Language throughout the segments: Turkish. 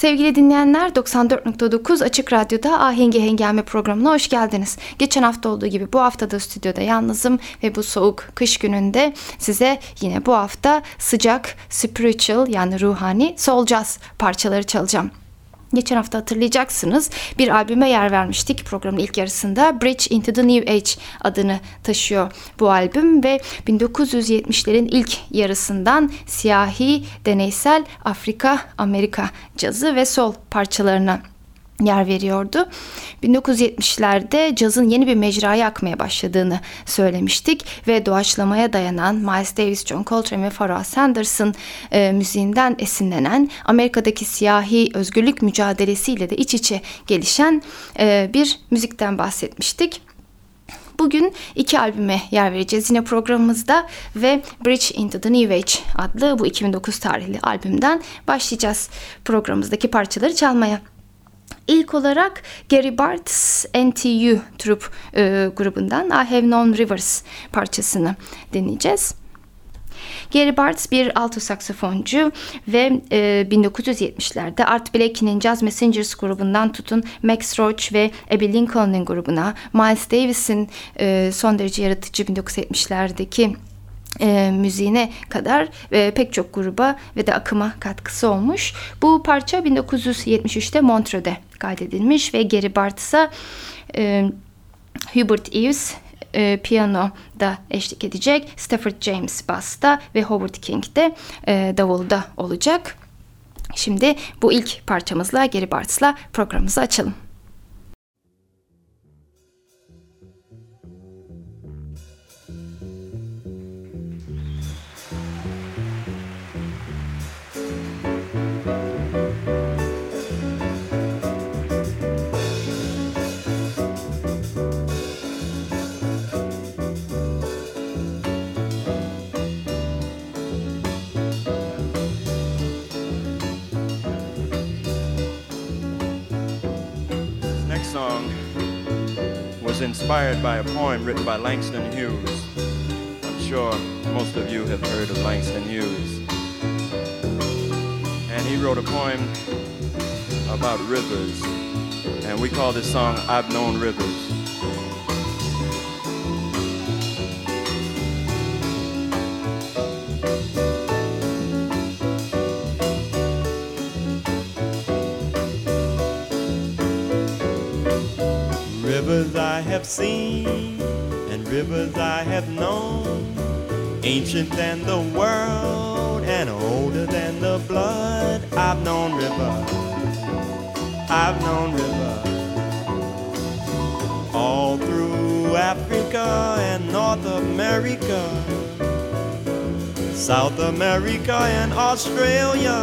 Sevgili dinleyenler 94.9 Açık Radyo'da Ahengi Hengame programına hoş geldiniz. Geçen hafta olduğu gibi bu hafta da stüdyoda yalnızım ve bu soğuk kış gününde size yine bu hafta sıcak, spiritual yani ruhani soul jazz parçaları çalacağım. Geçen hafta hatırlayacaksınız bir albüme yer vermiştik programın ilk yarısında. Bridge into the New Age adını taşıyor bu albüm ve 1970'lerin ilk yarısından siyahi deneysel Afrika Amerika cazı ve sol parçalarına yer veriyordu. 1970'lerde cazın yeni bir mecraya akmaya başladığını söylemiştik ve doğaçlamaya dayanan Miles Davis, John Coltrane ve Pharoah Sanderson e, müziğinden esinlenen Amerika'daki siyahi özgürlük mücadelesiyle de iç içe gelişen e, bir müzikten bahsetmiştik. Bugün iki albüme yer vereceğiz yine programımızda ve Bridge into the New Age adlı bu 2009 tarihli albümden başlayacağız programımızdaki parçaları çalmaya. İlk olarak Gary Bart's NTU Troop e, grubundan I Have Known Rivers parçasını dinleyeceğiz. Gary Bartz bir alto saksafoncu ve e, 1970'lerde Art Blakey'nin Jazz Messengers grubundan tutun Max Roach ve Abby Lincoln'un grubuna, Miles Davis'in e, son derece yaratıcı 1970'lerdeki e, müziğine kadar e, pek çok gruba ve de akıma katkısı olmuş. Bu parça 1973'te Montreux'de kaydedilmiş ve Gary Bartz'a e, Hubert Eves e, piyanoda eşlik edecek. Stafford James basta ve Howard King de e, davulda olacak. Şimdi bu ilk parçamızla Gary Bartz'la programımızı açalım. Inspired by a poem written by Langston Hughes. I'm sure most of you have heard of Langston Hughes. And he wrote a poem about rivers. And we call this song I've Known Rivers. Have seen and rivers I have known, ancient than the world and older than the blood. I've known rivers, I've known rivers all through Africa and North America, South America and Australia.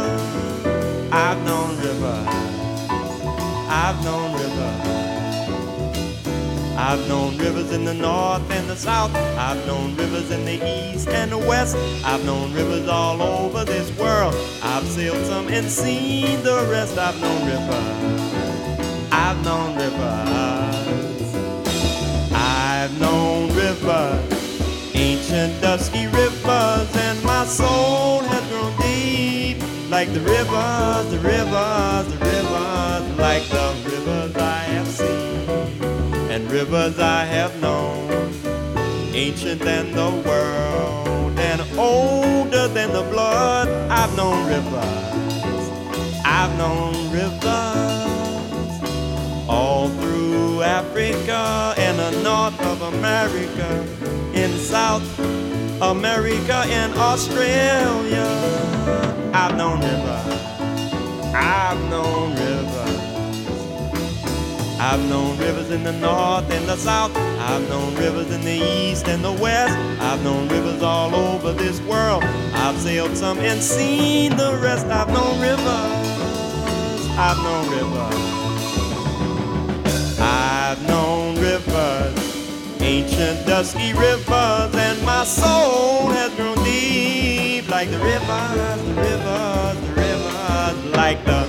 I've known rivers, I've known rivers. I've known rivers in the north and the south. I've known rivers in the east and the west. I've known rivers all over this world. I've sailed some and seen the rest. I've known rivers. I've known rivers. I've known rivers. Ancient dusky rivers, and my soul has grown deep. Like the rivers, the rivers, the rivers, like the rivers I have seen and rivers I have known, ancient than the world and older than the blood. I've known rivers, I've known rivers all through Africa and the north of America, in South America and Australia. I've known rivers, I've known rivers. I've known rivers in the north and the south. I've known rivers in the east and the west. I've known rivers all over this world. I've sailed some and seen the rest. I've known rivers. I've known rivers. I've known rivers. Ancient dusky rivers, and my soul has grown deep like the rivers, the rivers, the rivers, like the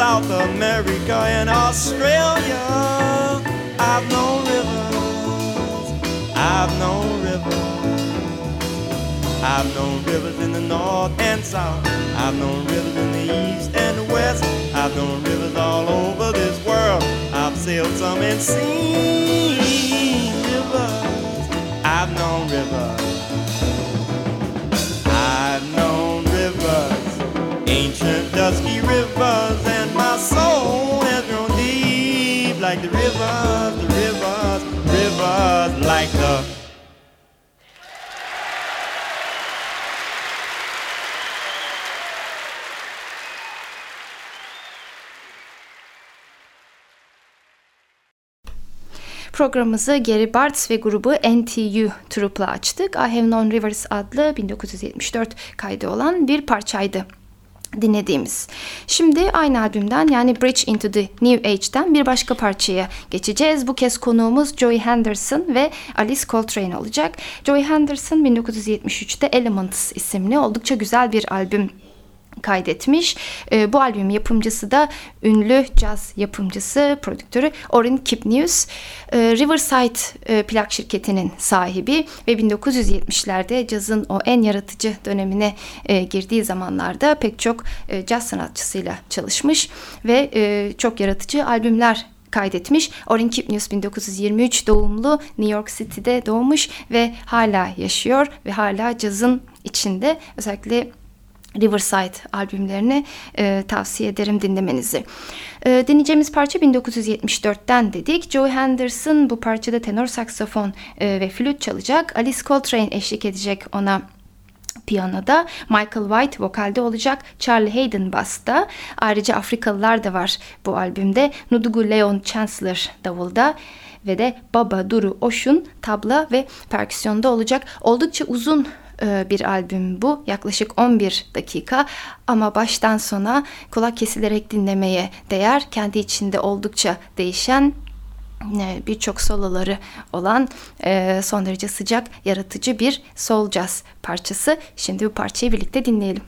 South America and Australia. I've known rivers, I've known rivers. I've known rivers in the north and south. I've known rivers in the east and the west. I've known rivers all over this world. I've sailed some and seen rivers. I've known rivers. I've known rivers, ancient dusky rivers, like the rivers, the rivers, rivers like the Programımızı Gary Bartz ve grubu NTU Troop'la açtık. I Have Known Rivers adlı 1974 kaydı olan bir parçaydı dinlediğimiz. Şimdi aynı albümden yani Bridge into the New Age'den bir başka parçaya geçeceğiz. Bu kez konuğumuz Joey Henderson ve Alice Coltrane olacak. Joey Henderson 1973'te Elements isimli oldukça güzel bir albüm kaydetmiş. E, bu albüm yapımcısı da ünlü caz yapımcısı, prodüktörü Orrin Kipnius. E, Riverside e, plak şirketinin sahibi ve 1970'lerde cazın o en yaratıcı dönemine e, girdiği zamanlarda pek çok e, caz sanatçısıyla çalışmış ve e, çok yaratıcı albümler kaydetmiş. Orrin Kipnius 1923 doğumlu New York City'de doğmuş ve hala yaşıyor ve hala cazın içinde özellikle Riverside albümlerini e, tavsiye ederim dinlemenizi. E, dinleyeceğimiz parça 1974'ten dedik. Joe Henderson bu parçada tenor saksafon e, ve flüt çalacak. Alice Coltrane eşlik edecek ona piyanoda, Michael White vokalde olacak, Charlie Hayden basta. Ayrıca Afrikalılar da var bu albümde. Nudugu Leon Chancellor davulda ve de Baba Duru Oshun tabla ve perküsyonda olacak. Oldukça uzun bir albüm bu. Yaklaşık 11 dakika ama baştan sona kulak kesilerek dinlemeye değer. Kendi içinde oldukça değişen e, birçok soloları olan e, son derece sıcak, yaratıcı bir soul jazz parçası. Şimdi bu parçayı birlikte dinleyelim.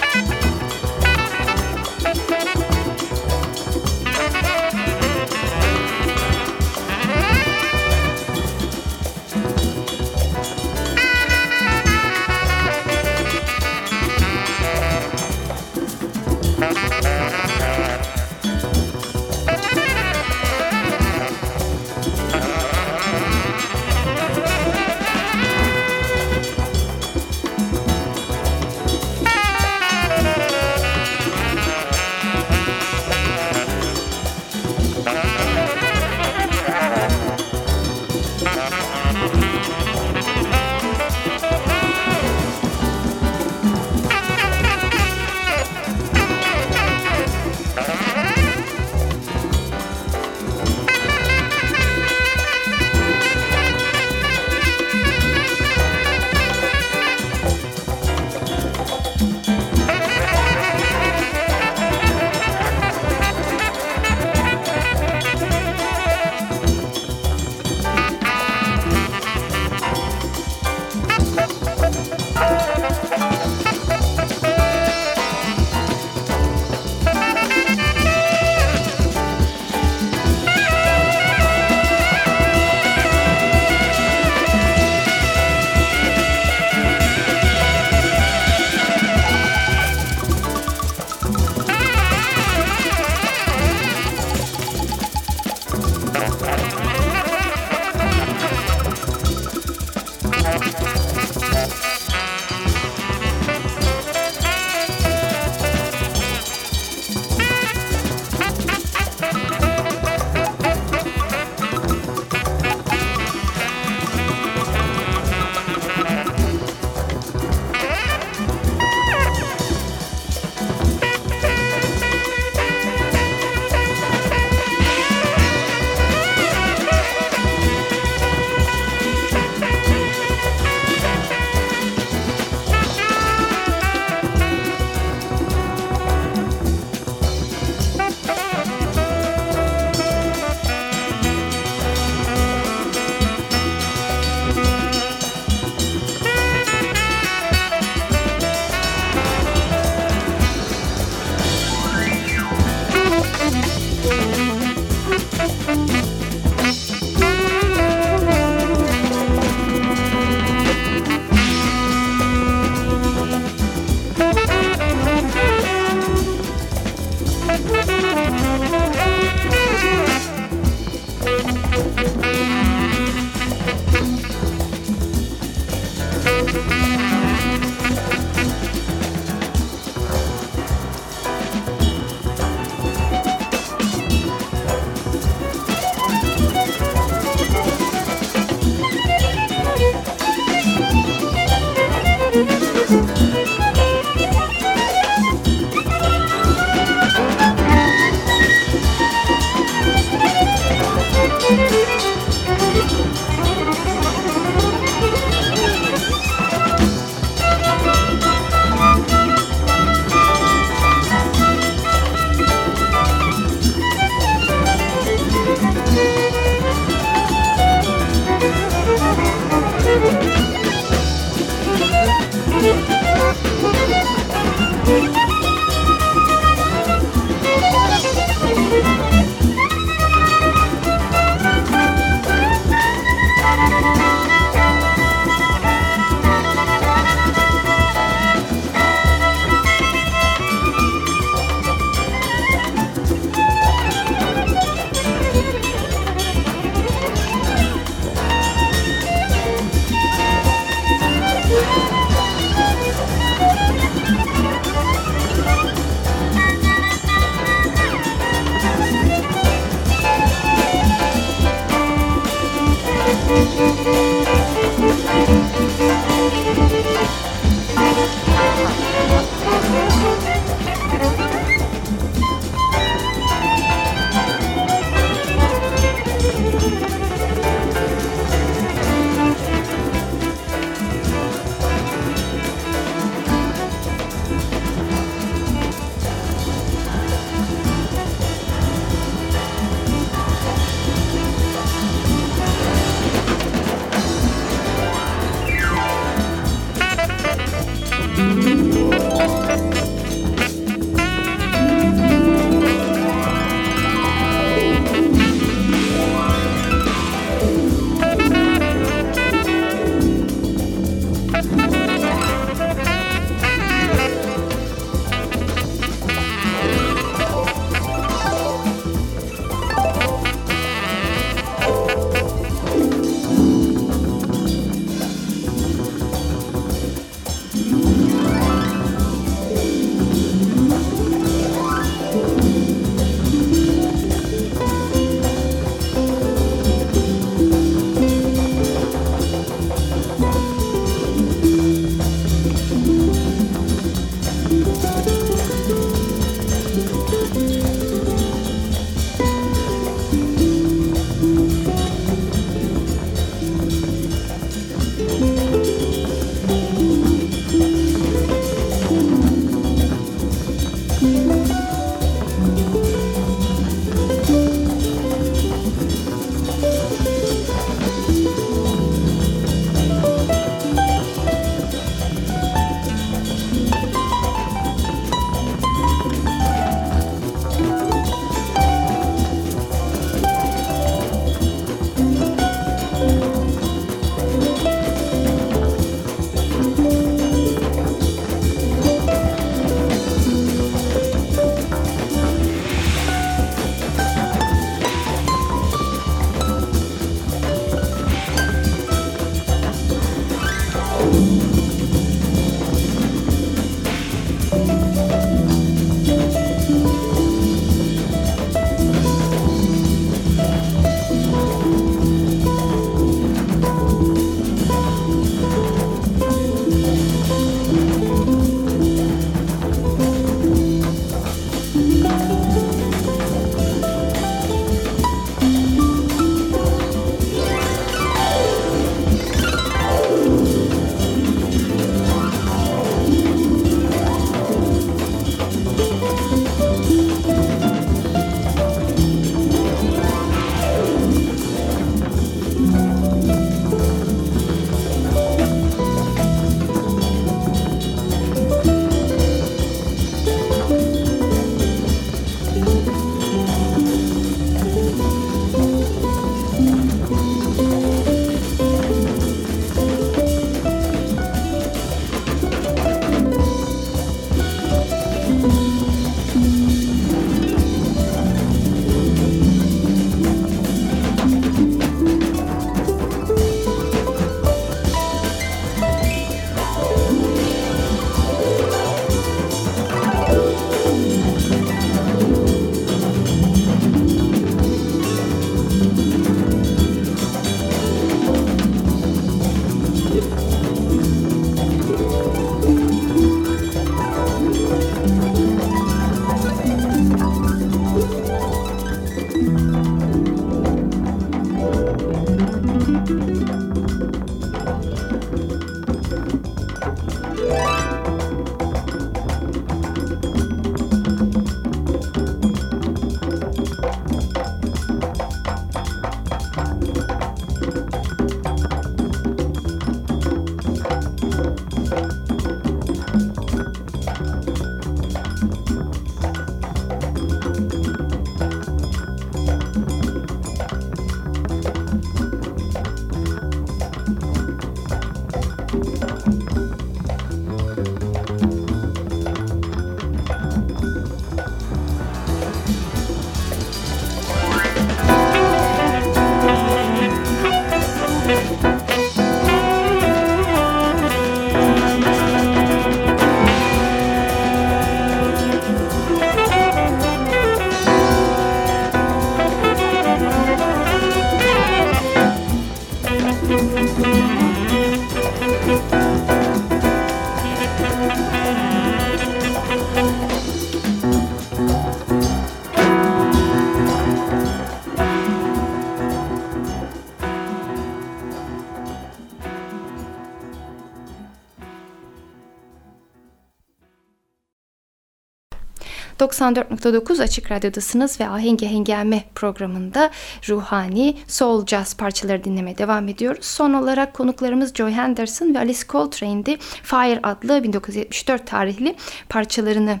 94.9 Açık Radyo'dasınız ve Ahengi Hengame programında ruhani soul jazz parçaları dinlemeye devam ediyoruz. Son olarak konuklarımız Joy Henderson ve Alice Coltrane'di. Fire adlı 1974 tarihli parçalarını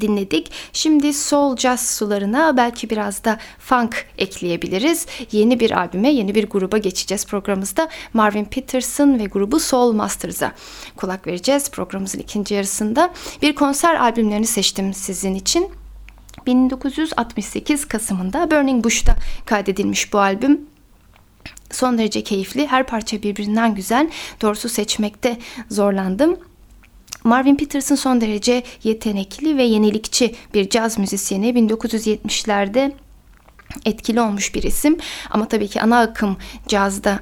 dinledik. Şimdi soul jazz sularına belki biraz da funk ekleyebiliriz. Yeni bir albüme, yeni bir gruba geçeceğiz programımızda. Marvin Peterson ve grubu Soul Masters'a kulak vereceğiz programımızın ikinci yarısında. Bir konser albümlerini seçtim sizin için. 1968 Kasım'ında Burning Bush'ta kaydedilmiş bu albüm son derece keyifli. Her parça birbirinden güzel. Doğrusu seçmekte zorlandım. Marvin Peterson son derece yetenekli ve yenilikçi bir caz müzisyeni. 1970'lerde etkili olmuş bir isim ama tabii ki ana akım cazda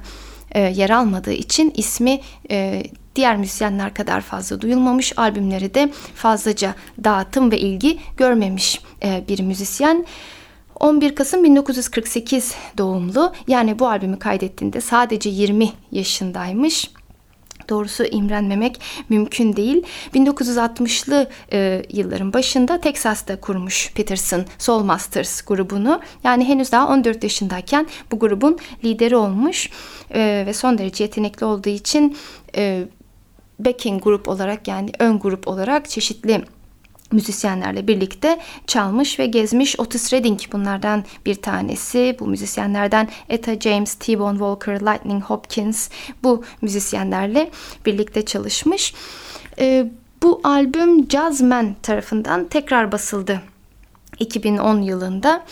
e, yer almadığı için ismi e, diğer müzisyenler kadar fazla duyulmamış. Albümleri de fazlaca dağıtım ve ilgi görmemiş e, bir müzisyen. 11 Kasım 1948 doğumlu yani bu albümü kaydettiğinde sadece 20 yaşındaymış doğrusu imrenmemek mümkün değil. 1960'lı e, yılların başında Texas'ta kurmuş Peterson Soul Masters grubunu. Yani henüz daha 14 yaşındayken bu grubun lideri olmuş e, ve son derece yetenekli olduğu için e, backing grup olarak yani ön grup olarak çeşitli müzisyenlerle birlikte çalmış ve gezmiş. Otis Redding bunlardan bir tanesi. Bu müzisyenlerden Etta James, T-Bone Walker, Lightning Hopkins bu müzisyenlerle birlikte çalışmış. Ee, bu albüm Jazzman tarafından tekrar basıldı 2010 yılında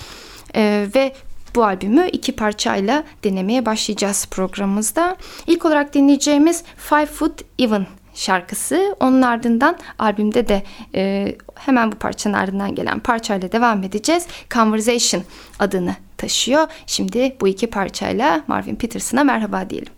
ee, ve bu albümü iki parçayla denemeye başlayacağız programımızda. İlk olarak dinleyeceğimiz Five Foot Even şarkısı. Onun ardından albümde de e, hemen bu parçanın ardından gelen parçayla devam edeceğiz. Conversation adını taşıyor. Şimdi bu iki parçayla Marvin Peterson'a merhaba diyelim.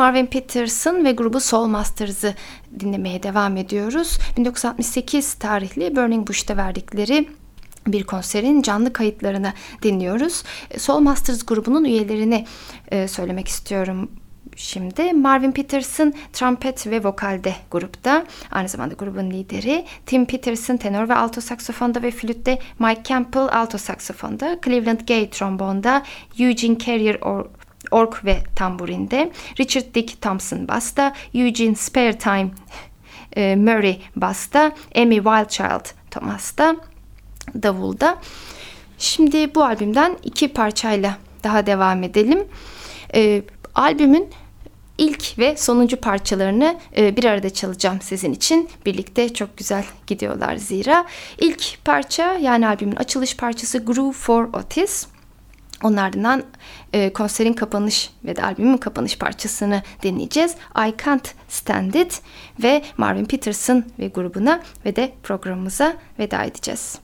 Marvin Peterson ve grubu Soul Masters'ı dinlemeye devam ediyoruz. 1968 tarihli Burning Bush'ta verdikleri bir konserin canlı kayıtlarını dinliyoruz. Soul Masters grubunun üyelerini e, söylemek istiyorum şimdi. Marvin Peterson trompet ve vokalde grupta. Aynı zamanda grubun lideri. Tim Peterson tenor ve alto saksofonda ve flütte. Mike Campbell alto saksofonda. Cleveland Gay trombonda. Eugene Carrier or ork ve tamburinde. Richard Dick Thompson basta. Eugene Sparetime e, Murray basta. Amy Wildchild Thomas'ta. Davulda. Şimdi bu albümden iki parçayla daha devam edelim. E, albümün ilk ve sonuncu parçalarını e, bir arada çalacağım sizin için. Birlikte çok güzel gidiyorlar zira. İlk parça yani albümün açılış parçası Groove for Otis. Onun ardından e, konserin kapanış ve de albümün kapanış parçasını dinleyeceğiz. I Can't Stand It ve Marvin Peterson ve grubuna ve de programımıza veda edeceğiz.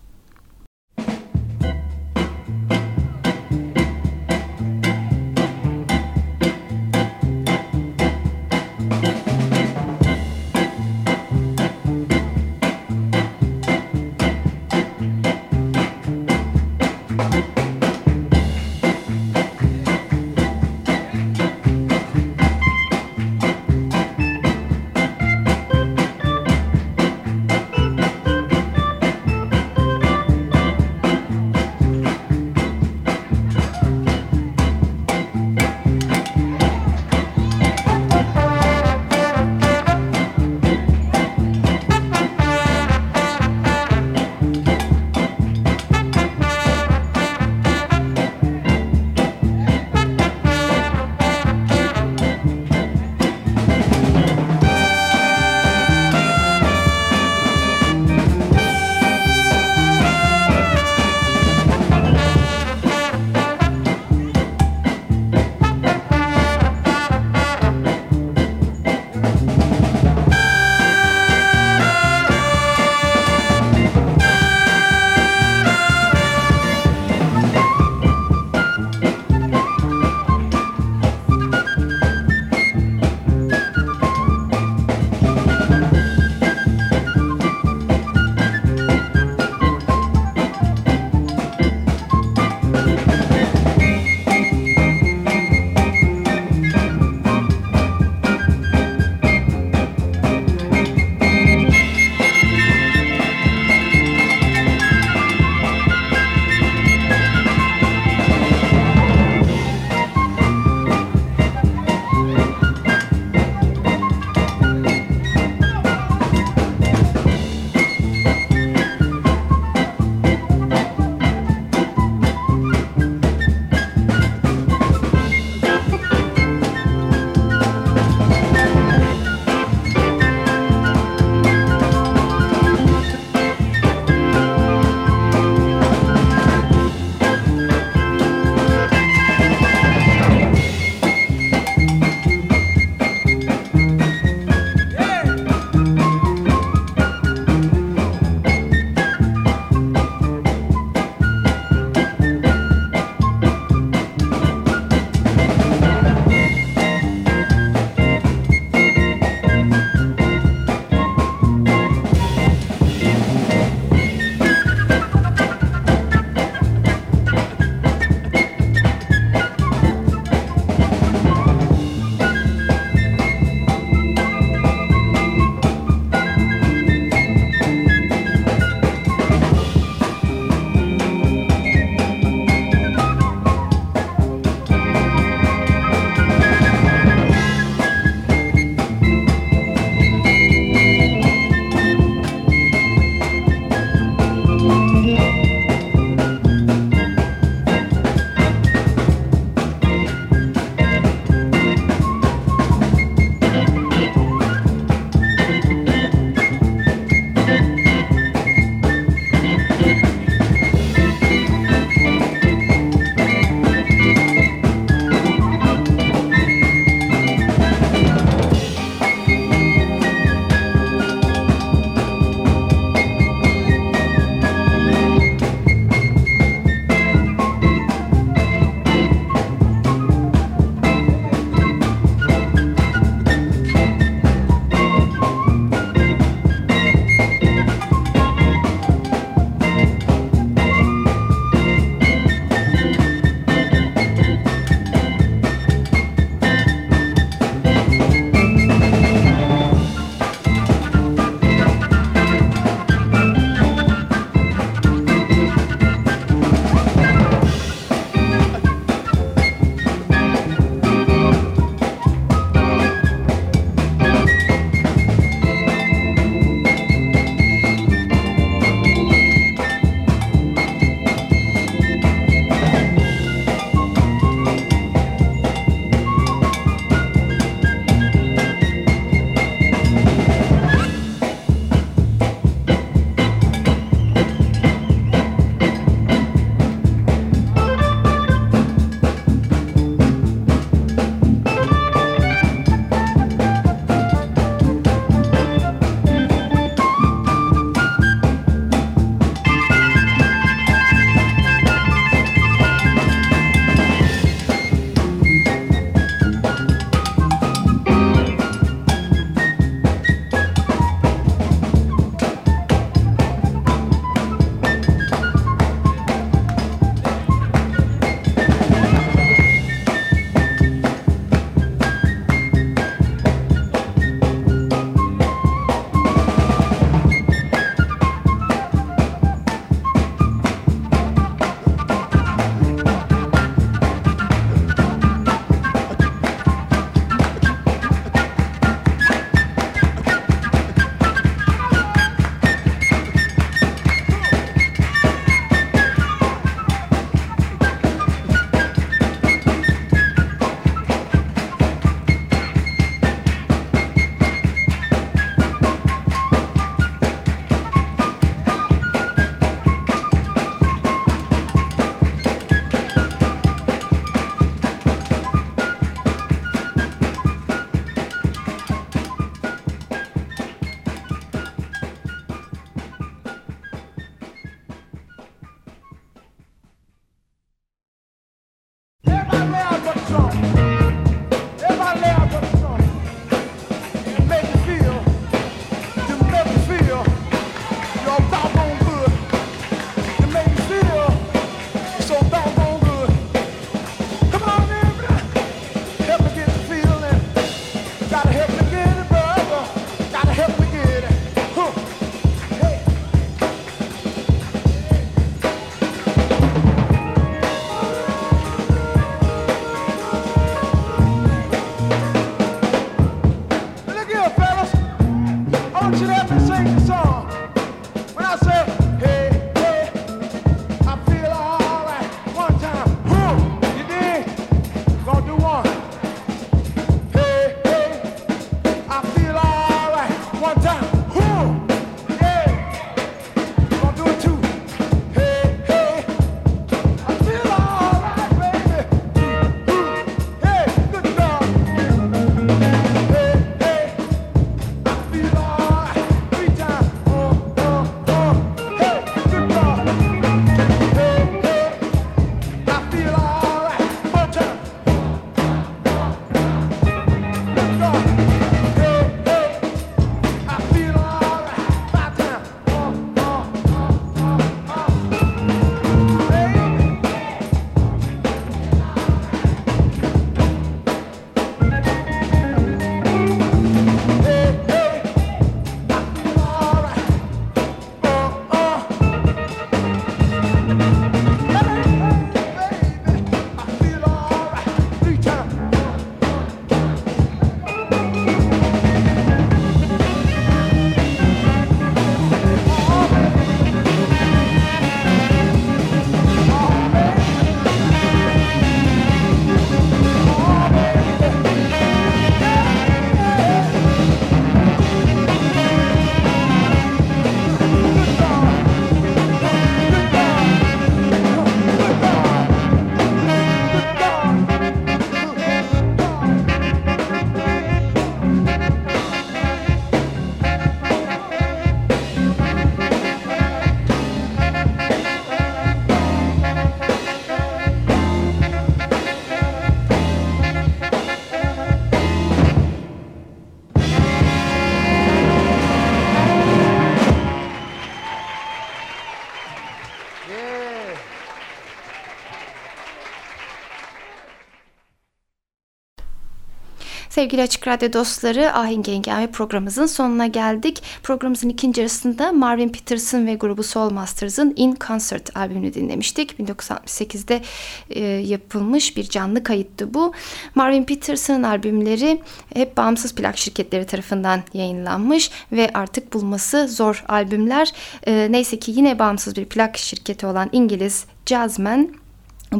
Sevgili Açık Radyo dostları Ahenk Engel programımızın sonuna geldik. Programımızın ikinci arasında Marvin Peterson ve grubu Soul Masters'ın In Concert albümünü dinlemiştik. 1968'de e, yapılmış bir canlı kayıttı bu. Marvin Peterson'ın albümleri hep bağımsız plak şirketleri tarafından yayınlanmış ve artık bulması zor albümler. E, neyse ki yine bağımsız bir plak şirketi olan İngiliz Jazzman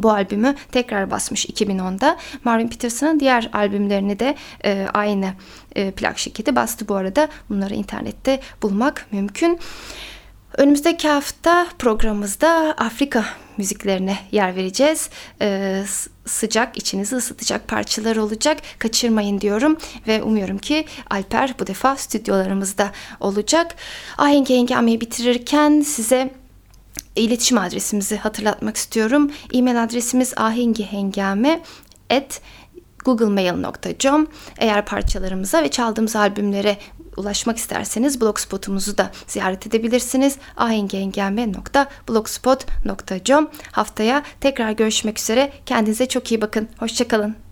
bu albümü tekrar basmış 2010'da. Marvin Peterson'ın diğer albümlerini de e, aynı e, plak şirketi bastı bu arada. Bunları internette bulmak mümkün. Önümüzdeki hafta programımızda Afrika müziklerine yer vereceğiz. Ee, sıcak, içinizi ısıtacak parçalar olacak. Kaçırmayın diyorum ve umuyorum ki Alper bu defa stüdyolarımızda olacak. Ahenk Hengame'yi bitirirken size iletişim adresimizi hatırlatmak istiyorum. E-mail adresimiz ahengihengame at googlemail.com Eğer parçalarımıza ve çaldığımız albümlere ulaşmak isterseniz blogspotumuzu da ziyaret edebilirsiniz. ahengihengame.blogspot.com Haftaya tekrar görüşmek üzere. Kendinize çok iyi bakın. Hoşçakalın.